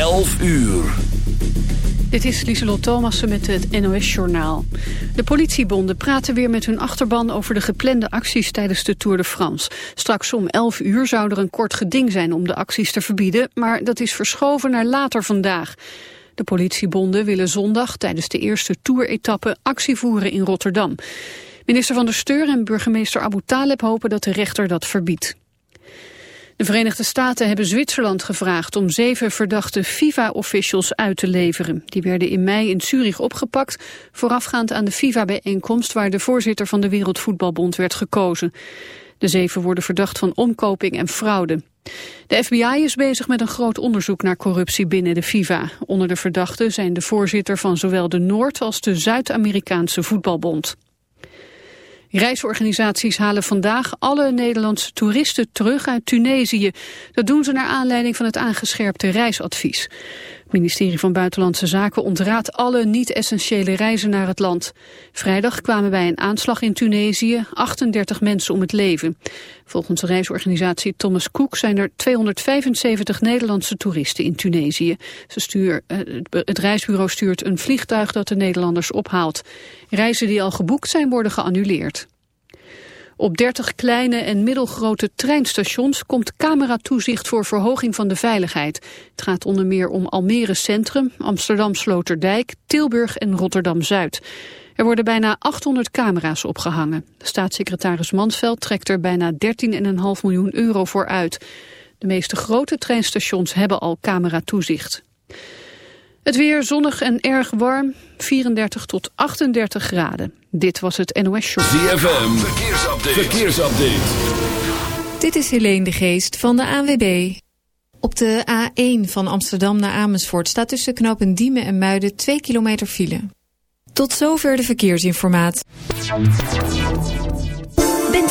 11 uur. Dit is Lieselot Thomassen met het NOS-journaal. De politiebonden praten weer met hun achterban over de geplande acties tijdens de Tour de France. Straks om 11 uur zou er een kort geding zijn om de acties te verbieden, maar dat is verschoven naar later vandaag. De politiebonden willen zondag tijdens de eerste Tour-etappe actie voeren in Rotterdam. Minister van der Steur en burgemeester Abu Taleb hopen dat de rechter dat verbiedt. De Verenigde Staten hebben Zwitserland gevraagd om zeven verdachte FIFA-officials uit te leveren. Die werden in mei in Zurich opgepakt, voorafgaand aan de FIFA-bijeenkomst waar de voorzitter van de Wereldvoetbalbond werd gekozen. De zeven worden verdacht van omkoping en fraude. De FBI is bezig met een groot onderzoek naar corruptie binnen de FIFA. Onder de verdachten zijn de voorzitter van zowel de Noord- als de Zuid-Amerikaanse voetbalbond. Reisorganisaties halen vandaag alle Nederlandse toeristen terug uit Tunesië. Dat doen ze naar aanleiding van het aangescherpte reisadvies. Het ministerie van Buitenlandse Zaken ontraadt alle niet-essentiële reizen naar het land. Vrijdag kwamen bij een aanslag in Tunesië 38 mensen om het leven. Volgens de reisorganisatie Thomas Cook zijn er 275 Nederlandse toeristen in Tunesië. Ze stuur, eh, het reisbureau stuurt een vliegtuig dat de Nederlanders ophaalt. Reizen die al geboekt zijn worden geannuleerd. Op 30 kleine en middelgrote treinstations komt cameratoezicht voor verhoging van de veiligheid. Het gaat onder meer om Almere Centrum, Amsterdam Sloterdijk, Tilburg en Rotterdam-Zuid. Er worden bijna 800 camera's opgehangen. Staatssecretaris Mansveld trekt er bijna 13,5 miljoen euro voor uit. De meeste grote treinstations hebben al cameratoezicht. Het weer zonnig en erg warm, 34 tot 38 graden. Dit was het NOS Show. ZFM, verkeersupdate. verkeersupdate. Dit is Helene de Geest van de ANWB. Op de A1 van Amsterdam naar Amersfoort staat tussen knopen Diemen en Muiden 2 kilometer file. Tot zover de verkeersinformatie.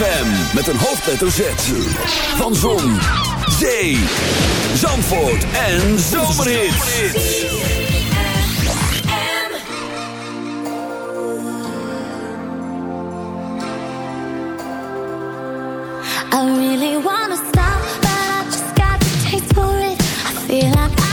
ZFM met een hoofdletter Z. Van Zon, Zee, Zandvoort en Zomerhits. I really wanna stop, but I just got the taste for it. I feel like I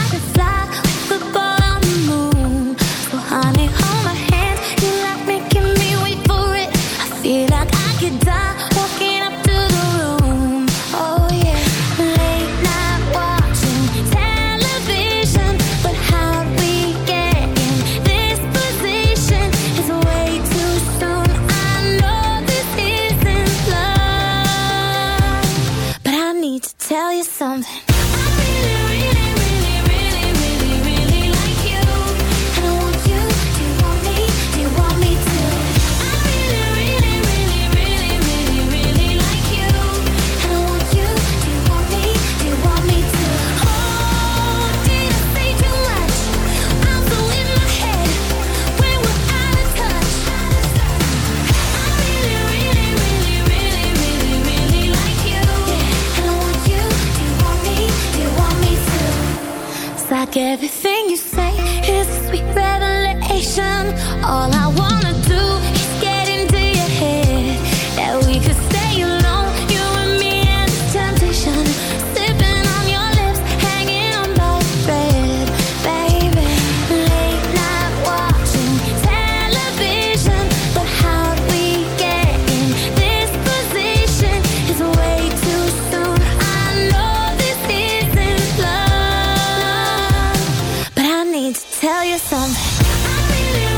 tell you something.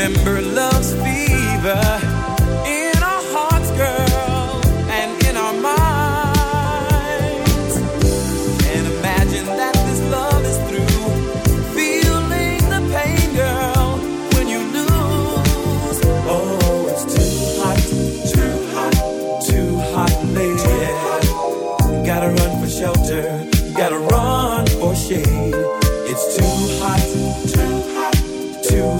remember love's fever.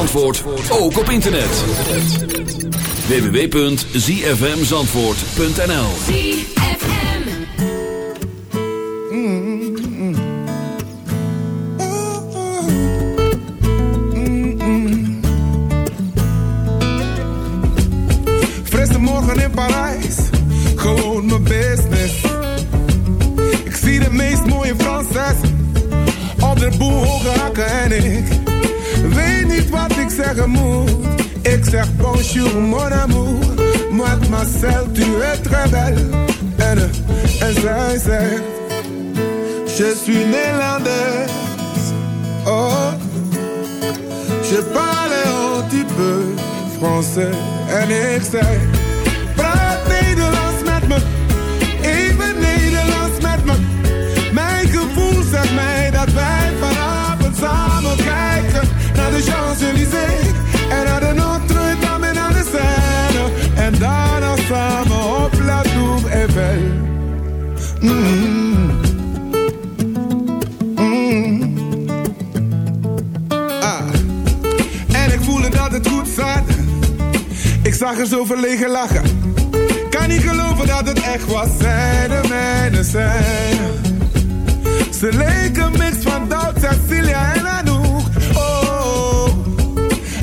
Zandvoort, ook op internet. www.zfmzandvoort.nl Frisse morgen in Parijs, gewoon mijn business. Ik zie de meest mooie Franses op de boel hoge hakken en ik weet niet wat ik zeggen moet. Mon amour, mademoiselle tu es très belle. En, en zij je suis néerlandaise. Oh, je parle un petit peu français. En ik En naar de Notre-Dame naar de Seine. En daarna samen op La Tour. Mm. Ah. En ik voelde dat het goed zat. Ik zag er zo verlegen lachen. Kan niet geloven dat het echt was. Zij de mijne zijn. Ze leken mix van Doubt, Cecilia en.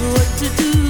what to do.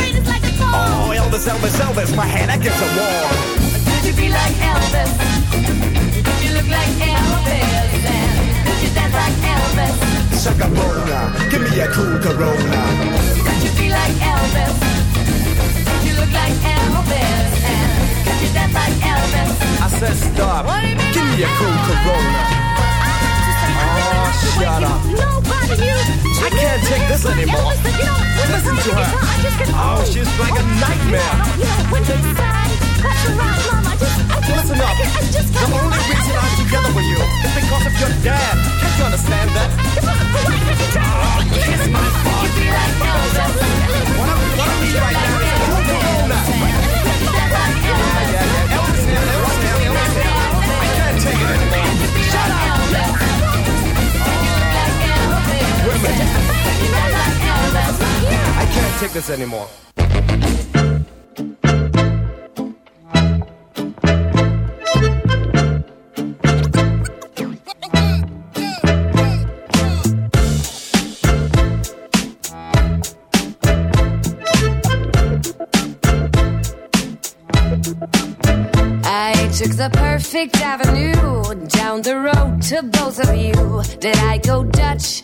Oh, Elvis, Elvis, Elvis, my hand against the wall. Could you be like Elvis? Could you look like Elvis? And could you dance like Elvis? Shaka give me a cool Corona. Could you be like Elvis? Could you look like Elvis? And could you dance like Elvis? I said stop. What do you mean Give me a cool Corona. Shut up. Nobody I can't take this anymore. Listen to her. Oh, she's like a nightmare. Listen up. The only reason I'm together with you is because of your dad. Can't you understand that? Oh, kiss my body. What are we right now? I can't take this anymore. I took the perfect avenue down the road to both of you. Did I go Dutch?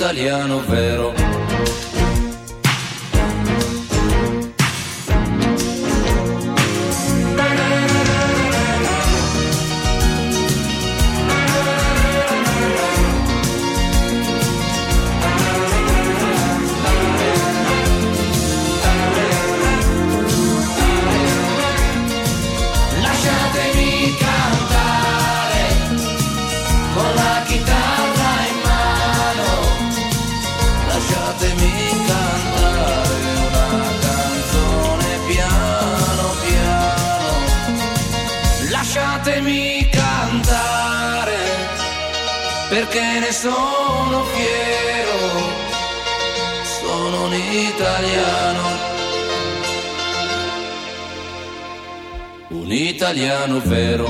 italiano vero. Italiano vero.